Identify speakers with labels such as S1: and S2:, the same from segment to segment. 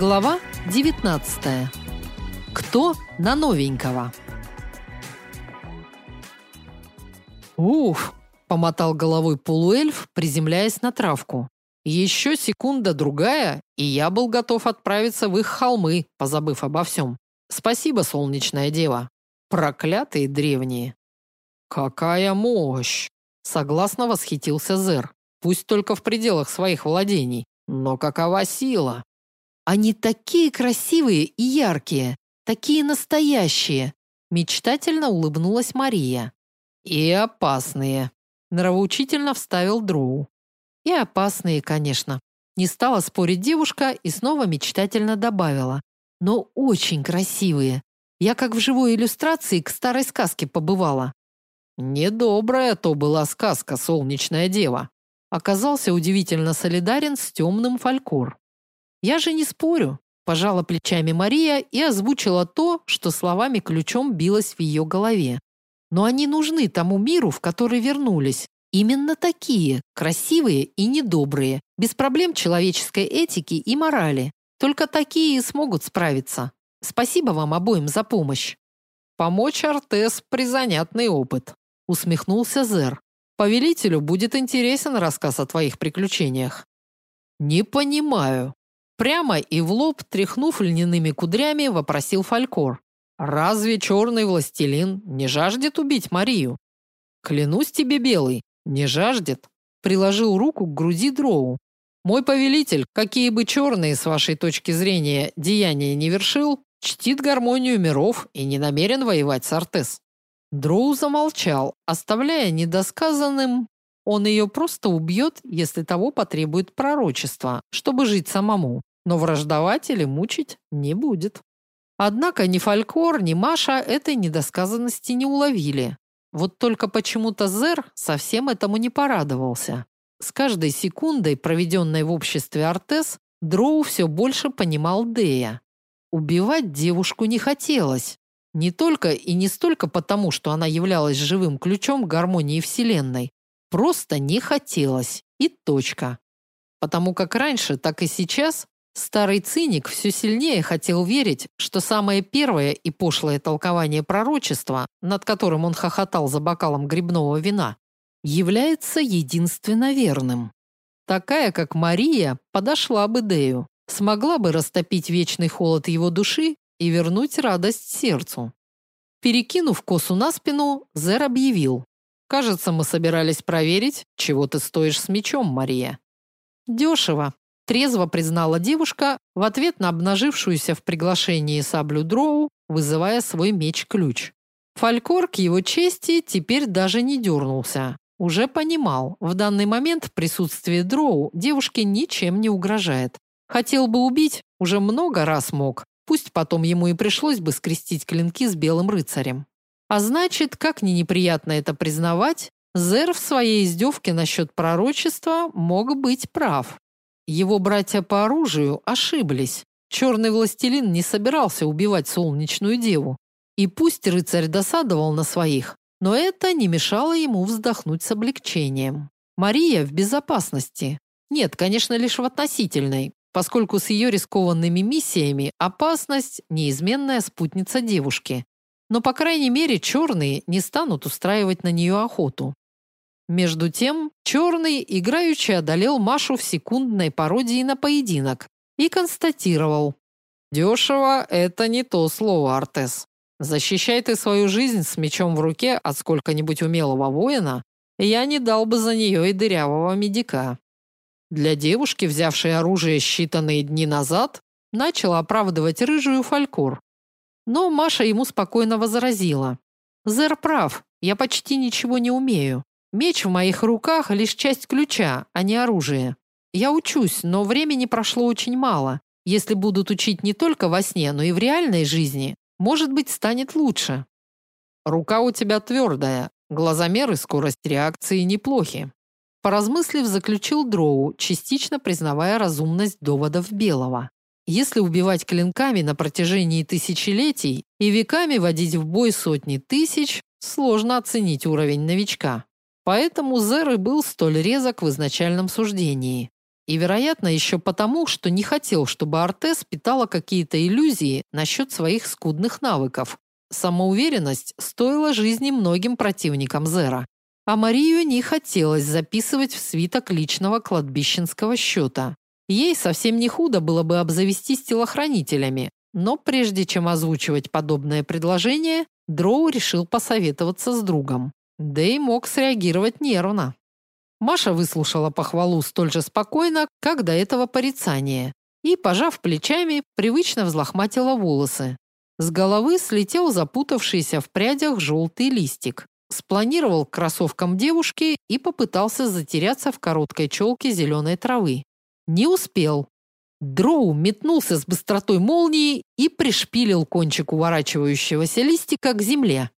S1: Глава 19. Кто на новенького? Уф, помотал головой полуэльф, приземляясь на травку. Еще секунда другая, и я был готов отправиться в их холмы, позабыв обо всем. Спасибо, солнечная дева. Проклятые древние. Какая мощь, согласно восхитился Зер. Пусть только в пределах своих владений, но какова сила? Они такие красивые и яркие, такие настоящие, мечтательно улыбнулась Мария. И опасные, нравоучительно вставил Дроу. И опасные, конечно. Не стала спорить девушка и снова мечтательно добавила: "Но очень красивые. Я как в живой иллюстрации к старой сказке побывала". Недобрая то была сказка Солнечная дева. Оказался удивительно солидарен с темным фолькор. Я же не спорю, пожала плечами Мария и озвучила то, что словами ключом билось в ее голове. Но они нужны тому миру, в который вернулись. Именно такие, красивые и недобрые, без проблем человеческой этики и морали. Только такие и смогут справиться. Спасибо вам обоим за помощь. Помочь Артес призанятный опыт, усмехнулся Зер. Повелителю будет интересен рассказ о твоих приключениях. Не понимаю, Прямо и в лоб, тряхнув льняными кудрями, вопросил Фалькор. Разве черный властелин не жаждет убить Марию? Клянусь тебе, белый, не жаждет. Приложил руку к груди Дроу. Мой повелитель, какие бы черные с вашей точки зрения деяния не вершил, чтит гармонию миров и не намерен воевать с Артес. Дроу замолчал, оставляя недосказанным он ее просто убьет, если того потребует пророчество, чтобы жить самому но враждовать или мучить не будет. Однако ни Фалькор, ни Маша этой недосказанности не уловили. Вот только почему-то Зер совсем этому не порадовался. С каждой секундой, проведенной в обществе Артес, Дроу все больше понимал Дея. Убивать девушку не хотелось. Не только и не столько потому, что она являлась живым ключом гармонии Вселенной. Просто не хотелось. И точка. Потому как раньше, так и сейчас Старый циник все сильнее хотел верить, что самое первое и пошлое толкование пророчества, над которым он хохотал за бокалом грибного вина, является единственно верным. Такая, как Мария, подошла бы Дею, смогла бы растопить вечный холод его души и вернуть радость сердцу. Перекинув косу на спину, Зер объявил: "Кажется, мы собирались проверить, чего ты стоишь с мечом, Мария". «Дешево», трезво признала девушка в ответ на обнажившуюся в приглашении саблю Дроу, вызывая свой меч-ключ. Фалькор к его чести теперь даже не дернулся. Уже понимал, в данный момент присутствие Дроу девушке ничем не угрожает. Хотел бы убить, уже много раз мог. Пусть потом ему и пришлось бы скрестить клинки с белым рыцарем. А значит, как ни неприятно это признавать, Зер в своей издевке насчет пророчества мог быть прав. Его братья по оружию ошиблись. Черный властелин не собирался убивать солнечную деву. И пусть рыцарь досадовал на своих, но это не мешало ему вздохнуть с облегчением. Мария в безопасности. Нет, конечно, лишь в относительной, поскольку с ее рискованными миссиями опасность неизменная спутница девушки. Но по крайней мере, черные не станут устраивать на нее охоту. Между тем, черный играючи одолел Машу в секундной пародии на поединок и констатировал: «Дешево – это не то слово, Артес. Защищай ты свою жизнь с мечом в руке от сколько-нибудь умелого воина, я не дал бы за нее и дырявого медика». Для девушки, взявшей оружие считанные дни назад, начала оправдывать рыжую фалькор. Но Маша ему спокойно возразила: "Зер прав. Я почти ничего не умею. Меч в моих руках лишь часть ключа, а не оружие. Я учусь, но времени прошло очень мало. Если будут учить не только во сне, но и в реальной жизни, может быть, станет лучше. Рука у тебя твердая, глазомер и скорость реакции неплохи. Поразмыслив, заключил Дроу, частично признавая разумность доводов Белого. Если убивать клинками на протяжении тысячелетий и веками водить в бой сотни тысяч, сложно оценить уровень новичка. Поэтому Зер и был столь резок в изначальном суждении. и, вероятно, еще потому, что не хотел, чтобы Артес питала какие-то иллюзии насчет своих скудных навыков. Самоуверенность стоила жизни многим противникам Зера. А Марию не хотелось записывать в свиток личного кладбищенского счета. Ей совсем не худо было бы обзавестись телохранителями, но прежде чем озвучивать подобное предложение, Дроу решил посоветоваться с другом. Да и мог среагировать нервно. Маша выслушала похвалу столь же спокойно, как до этого порицание, и, пожав плечами, привычно взлохматила волосы. С головы слетел запутавшийся в прядях желтый листик. Спланировал к кроссовкам девушки и попытался затеряться в короткой челке зеленой травы. Не успел. Дроу метнулся с быстротой молнии и пришпилил кончик уворачивающегося листика к земле.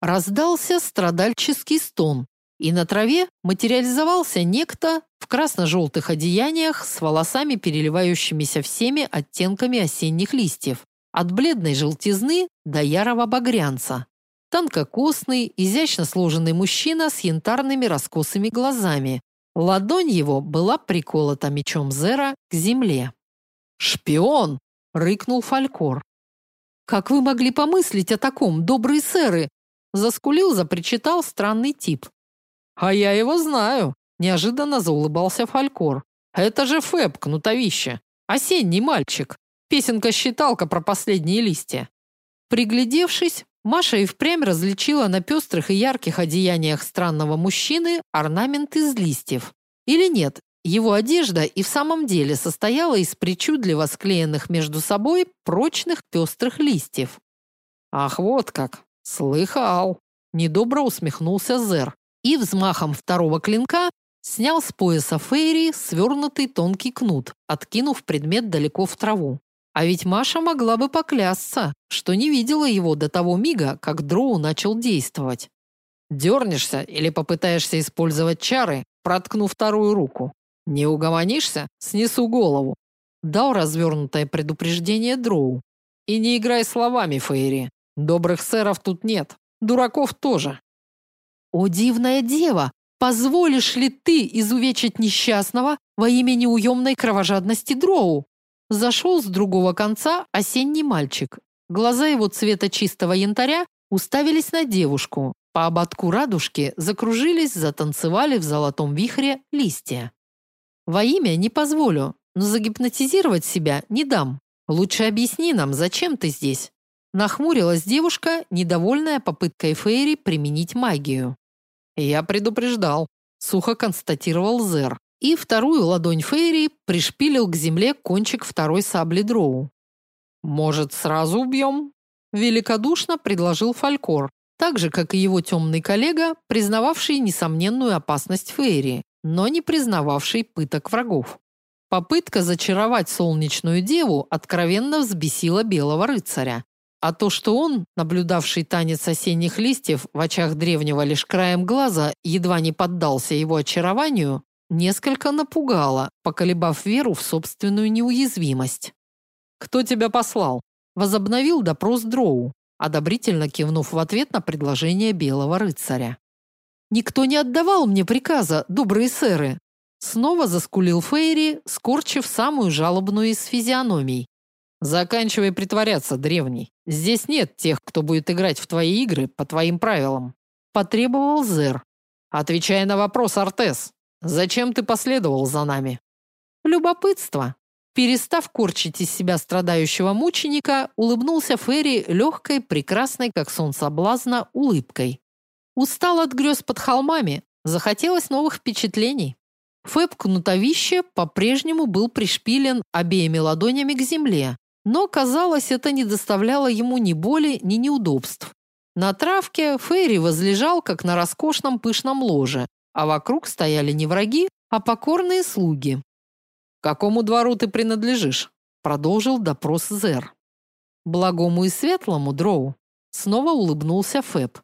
S1: Раздался страдальческий стон, и на траве материализовался некто в красно-желтых одеяниях с волосами, переливающимися всеми оттенками осенних листьев, от бледной желтизны до ярого багрянца. Тонкокосный, изящно сложенный мужчина с янтарными раскосыми глазами. Ладонь его была приколота мечом Зера к земле. «Шпион!» – рыкнул Фалькор. «Как вы могли помыслить о таком, добрые сэры?» Заскулил, запричитал странный тип. «А я его знаю», – неожиданно заулыбался Фалькор. «Это же Фэб, кнутовище. Осенний мальчик. Песенка-считалка про последние листья». Приглядевшись, Маша и впрямь различила на пестрых и ярких одеяниях странного мужчины орнамент из листьев. Или нет, его одежда и в самом деле состояла из причудливо склеенных между собой прочных пестрых листьев. Ах, вот как. Слыхал. Недобро усмехнулся Зер и взмахом второго клинка снял с пояса Фейри свернутый тонкий кнут, откинув предмет далеко в траву. А ведь Маша могла бы поклясться, что не видела его до того мига, как Дроу начал действовать. Дернешься или попытаешься использовать чары, проткнув вторую руку. Не угомонишься, снесу голову. Дал развернутое предупреждение Дроу. И не играй словами, Фейри. Добрых сэров тут нет, дураков тоже. О дивная дева, позволишь ли ты изувечить несчастного во имя неуемной кровожадности Дроу? Зашел с другого конца осенний мальчик. Глаза его цвета чистого янтаря уставились на девушку. По ободку радужки закружились, затанцевали в золотом вихре листья. Во имя не позволю, но загипнотизировать себя не дам. Лучше объясни нам, зачем ты здесь? Нахмурилась девушка, недовольная попыткой Фейри применить магию. Я предупреждал, сухо констатировал Зер и вторую ладонь Фейри пришпилил к земле кончик второй сабли Дроу. Может, сразу убьем?» – великодушно предложил Фалькор, так же как и его темный коллега, признававший несомненную опасность Фейри, но не признававший пыток врагов. Попытка зачаровать солнечную деву откровенно взбесила белого рыцаря. А то, что он, наблюдавший танец осенних листьев в очах древнего лишь краем глаза, едва не поддался его очарованию, несколько напугало, поколебав веру в собственную неуязвимость. Кто тебя послал? возобновил допрос Дроу, одобрительно кивнув в ответ на предложение белого рыцаря. Никто не отдавал мне приказа, добрые сэры. Снова заскулил Фейри, скорчив самую жалобную из физиономий. Заканчивай притворяться, древний. Здесь нет тех, кто будет играть в твои игры по твоим правилам, потребовал Зер. Отвечай на вопрос, Артес. Зачем ты последовал за нами? Любопытство. Перестав корчить из себя страдающего мученика, улыбнулся Ферри легкой, прекрасной, как сон соблазна, улыбкой. Устал от грез под холмами, захотелось новых впечатлений. Фэб кнутовище по-прежнему был пришпилен обеими ладонями к земле, но, казалось, это не доставляло ему ни боли, ни неудобств. На травке Ферри возлежал, как на роскошном пышном ложе, а вокруг стояли не враги, а покорные слуги. какому двору ты принадлежишь? продолжил допрос Зер. Благому и светлому, Дроу. Снова улыбнулся Фэб.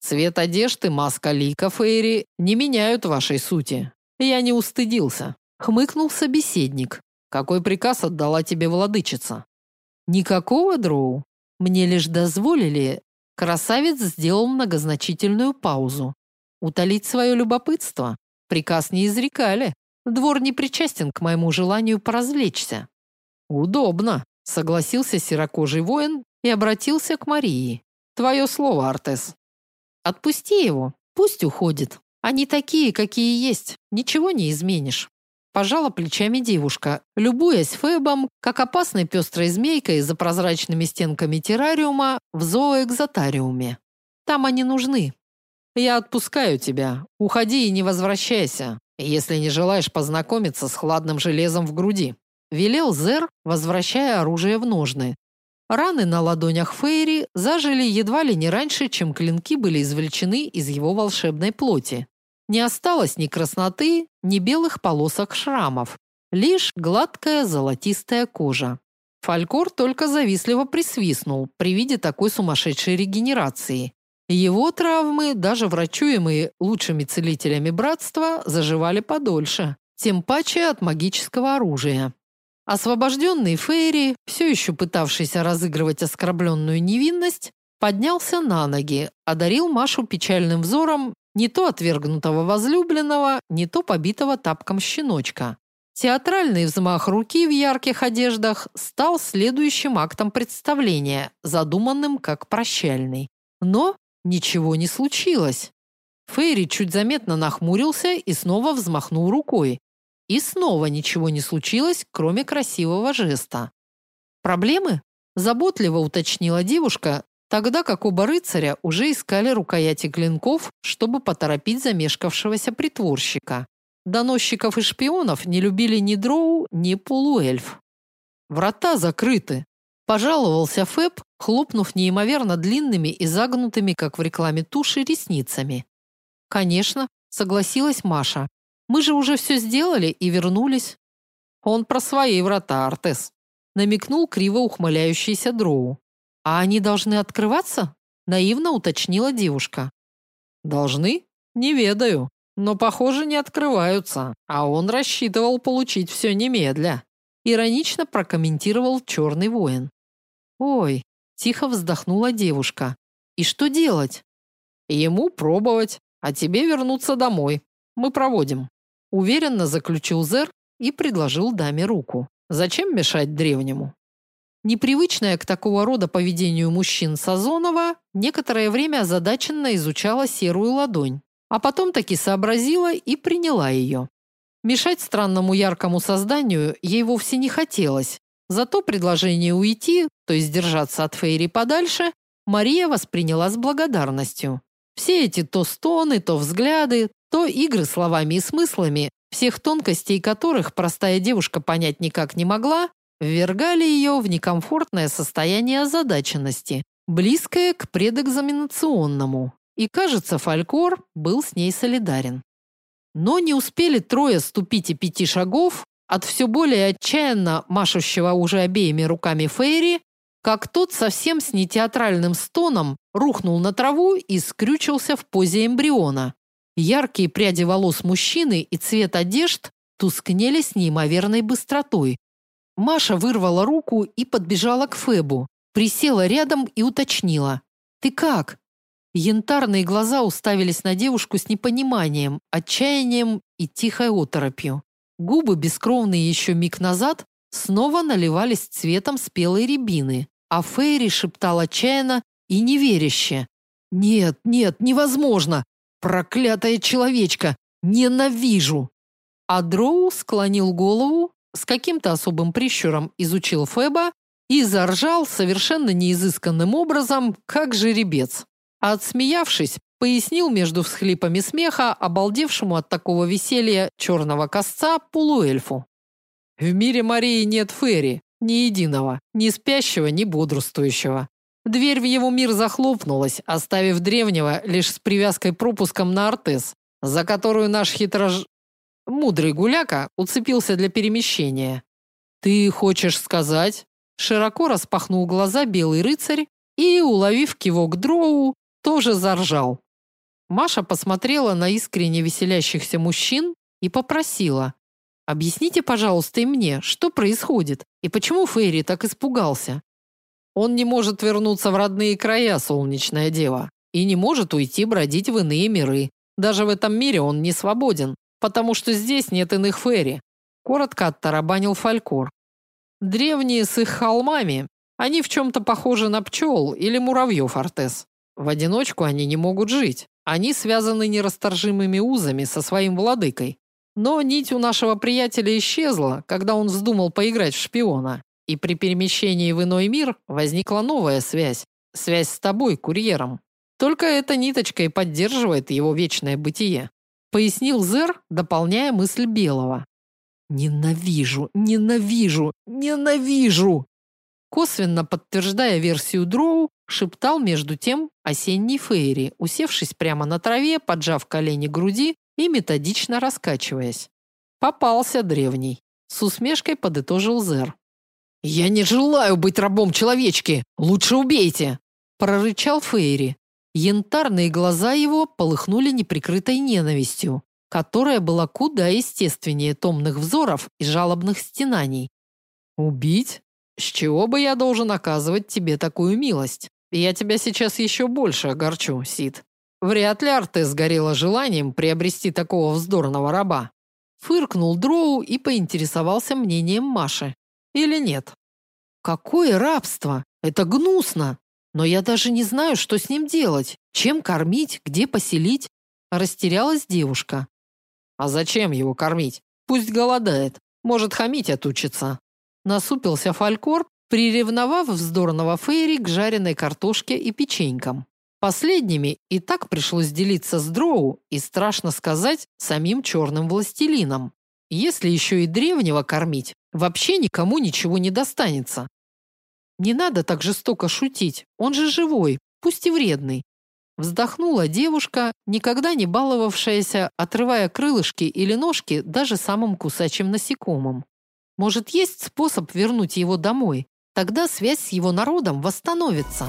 S1: Цвет одежды, маска лика Фейри не меняют вашей сути. Я не устыдился, хмыкнул собеседник. Какой приказ отдала тебе владычица? Никакого, Дроу. Мне лишь дозволили. Красавец сделал многозначительную паузу утолить свое любопытство. Приказ не изрекали. Двор не причастен к моему желанию поразвлечься. Удобно, согласился серокожий воин и обратился к Марии. Твое слово, Артес. Отпусти его, пусть уходит. Они такие, какие есть, ничего не изменишь. Пожала плечами девушка, любуясь Фебом, как опасной пестрой змейкой за прозрачными стенками террариума в зооэкзотариуме. Там они нужны. Я отпускаю тебя. Уходи и не возвращайся, если не желаешь познакомиться с хладным железом в груди, велел Зер, возвращая оружие в ножны. Раны на ладонях Фейри зажили едва ли не раньше, чем клинки были извлечены из его волшебной плоти. Не осталось ни красноты, ни белых полосок шрамов, лишь гладкая золотистая кожа. Фалькор только завистливо присвистнул при виде такой сумасшедшей регенерации. Его травмы, даже врачуемые лучшими целителями братства, заживали подольше, тем паче от магического оружия. Освобожденный Фейри, все еще пытавшийся разыгрывать оскорбленную невинность, поднялся на ноги, одарил Машу печальным взором не то отвергнутого возлюбленного, не то побитого тапком щеночка. Театральный взмах руки в ярких одеждах стал следующим актом представления, задуманным как прощальный. Но ничего не случилось. Фейри чуть заметно нахмурился и снова взмахнул рукой. И снова ничего не случилось, кроме красивого жеста. Проблемы? заботливо уточнила девушка, тогда как оба рыцаря уже искали рукояти клинков, чтобы поторопить замешкавшегося притворщика. Доносчиков и шпионов не любили ни дроу, ни полуэльф. Врата закрыты, пожаловался Фэб, хлопнув неимоверно длинными и загнутыми, как в рекламе туши, ресницами. Конечно, согласилась Маша. Мы же уже все сделали и вернулись. Он про свои врата, Артес, намекнул криво ухмыляющийся Дроу. А они должны открываться? наивно уточнила девушка. Должны? Не ведаю, но похоже, не открываются, а он рассчитывал получить все немедля, иронично прокомментировал черный воин. Ой, тихо вздохнула девушка. И что делать? Ему пробовать, а тебе вернуться домой. Мы проводим, уверенно заключил Зер и предложил даме руку. Зачем мешать древнему? Непривычная к такого рода поведению мужчин Сазонова, некоторое время озадаченно изучала серую ладонь, а потом таки сообразила и приняла ее. Мешать странному яркому созданию ей вовсе не хотелось. Зато предложение уйти, то есть держаться от Фейри подальше, Мария восприняла с благодарностью. Все эти то стоны, то взгляды, то игры словами и смыслами, всех тонкостей которых простая девушка понять никак не могла, ввергали ее в некомфортное состояние озадаченности, близкое к предэкзаменационному. И, кажется, Фалькор был с ней солидарен. Но не успели трое ступить и пяти шагов от все более отчаянно машущего уже обеими руками Фейри, как тот совсем с нетеатральным стоном рухнул на траву и скрючился в позе эмбриона. Яркие пряди волос мужчины и цвет одежд тускнели с неимоверной быстротой, Маша вырвала руку и подбежала к Фебу, присела рядом и уточнила: "Ты как?" Янтарные глаза уставились на девушку с непониманием, отчаянием и тихой оторопью. Губы, бескровные еще миг назад, снова наливались цветом спелой рябины, а Фейри шептал отчаянно и неверяще: "Нет, нет, невозможно! Проклятая человечка, ненавижу!" А Дроу склонил голову с каким-то особым прищуром изучил Феба и заржал совершенно неизысканным образом, как жеребец. А отсмеявшись, пояснил между всхлипами смеха обалдевшему от такого веселья черного косца полуэльфу. В мире Марии нет фэри, ни единого, ни спящего, ни бодрствующего. Дверь в его мир захлопнулась, оставив древнего лишь с привязкой пропуском на Артес, за которую наш хитрож... Мудрый гуляка уцепился для перемещения. Ты хочешь сказать? Широко распахнул глаза белый рыцарь и, уловив кивок Дроу, тоже заржал. Маша посмотрела на искренне веселящихся мужчин и попросила: "Объясните, пожалуйста, и мне, что происходит и почему Фейри так испугался?" Он не может вернуться в родные края, солнечная дева, и не может уйти бродить в иные миры. Даже в этом мире он не свободен потому что здесь нет иных фейри, коротко оттарабанил Фалькор. Древние с их холмами, они в чем то похожи на пчел или муравьев Артес. В одиночку они не могут жить. Они связаны нерасторжимыми узами со своим владыкой. Но нить у нашего приятеля исчезла, когда он вздумал поиграть в шпиона. И при перемещении в иной мир возникла новая связь. Связь с тобой, курьером. Только эта ниточка и поддерживает его вечное бытие. Пояснил Зер, дополняя мысль Белого. Ненавижу, ненавижу, ненавижу. Косвенно подтверждая версию Дроу, шептал между тем осенний Фейри, усевшись прямо на траве, поджав колени к груди и методично раскачиваясь. Попался древний. С усмешкой подытожил Зер. Я не желаю быть рабом человечки. Лучше убейте, прорычал Фейри. Янтарные глаза его полыхнули неприкрытой ненавистью, которая была куда естественнее томных взоров и жалобных стенаний. Убить? С чего бы я должен оказывать тебе такую милость? Я тебя сейчас еще больше огорчу, Сид. Вряд ли Арте сгорела желанием приобрести такого вздорного раба. Фыркнул Дроу и поинтересовался мнением Маши. Или нет? Какое рабство? Это гнусно. Но я даже не знаю, что с ним делать. Чем кормить, где поселить? Растерялась девушка. А зачем его кормить? Пусть голодает. Может, хамить отучится. Насупился Фалькор, приревновав вздорного Фейри к жареной картошке и печенькам. Последними и так пришлось делиться с Дроу и, страшно сказать, самим черным властелином. Если еще и древнего кормить, вообще никому ничего не достанется. Не надо так жестоко шутить, он же живой, пусть и вредный. Вздохнула девушка, никогда не баловавшаяся, отрывая крылышки или ножки даже самым кусачим насекомым. Может, есть способ вернуть его домой? Тогда связь с его народом восстановится.